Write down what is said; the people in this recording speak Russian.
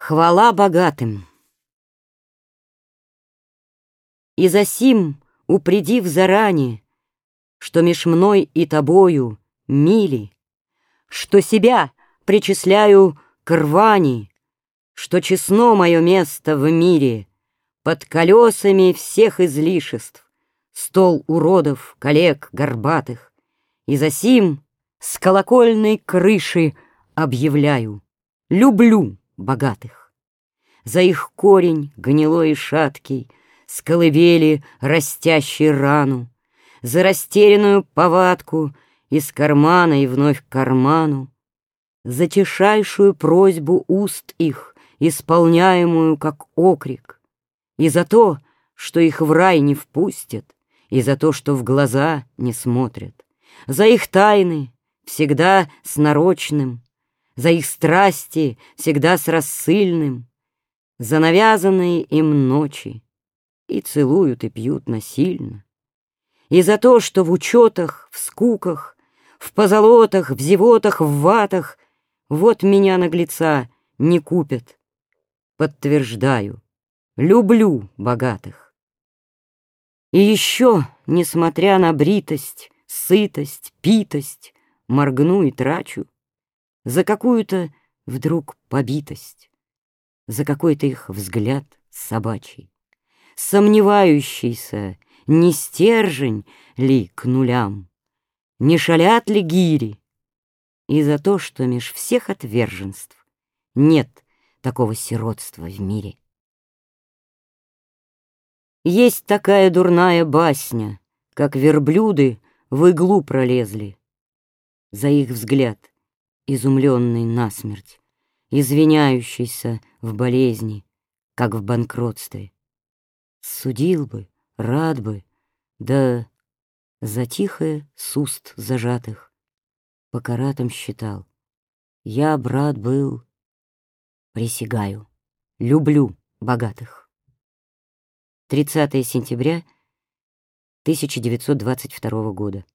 Хвала богатым. И засим, упредив заранее, Что меж мной и тобою мили, Что себя причисляю к рвани, Что честно мое место в мире Под колесами всех излишеств, Стол уродов, коллег горбатых, И засим с колокольной крыши объявляю, Люблю богатых. За их корень гнилой и шаткий, С колыбели растящий рану, За растерянную повадку Из кармана и вновь к карману, За тишайшую просьбу уст их, Исполняемую как окрик, И за то, что их в рай не впустят, И за то, что в глаза не смотрят, За их тайны, всегда с нарочным, за их страсти всегда с рассыльным, За навязанные им ночи, И целуют и пьют насильно. И за то, что в учетах, в скуках, В позолотах, в зевотах, в ватах Вот меня наглеца не купят. Подтверждаю, люблю богатых. И еще, несмотря на бритость, сытость, питость, Моргну и трачу, за какую-то вдруг побитость, За какой-то их взгляд собачий, Сомневающийся, не стержень ли к нулям, Не шалят ли гири, И за то, что меж всех отверженств Нет такого сиротства в мире. Есть такая дурная басня, Как верблюды в иглу пролезли. За их взгляд изумленный насмерть, извиняющийся в болезни, как в банкротстве. Судил бы, рад бы, да за тихое с зажатых по каратам считал. Я, брат, был, присягаю, люблю богатых. 30 сентября 1922 года.